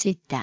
cita.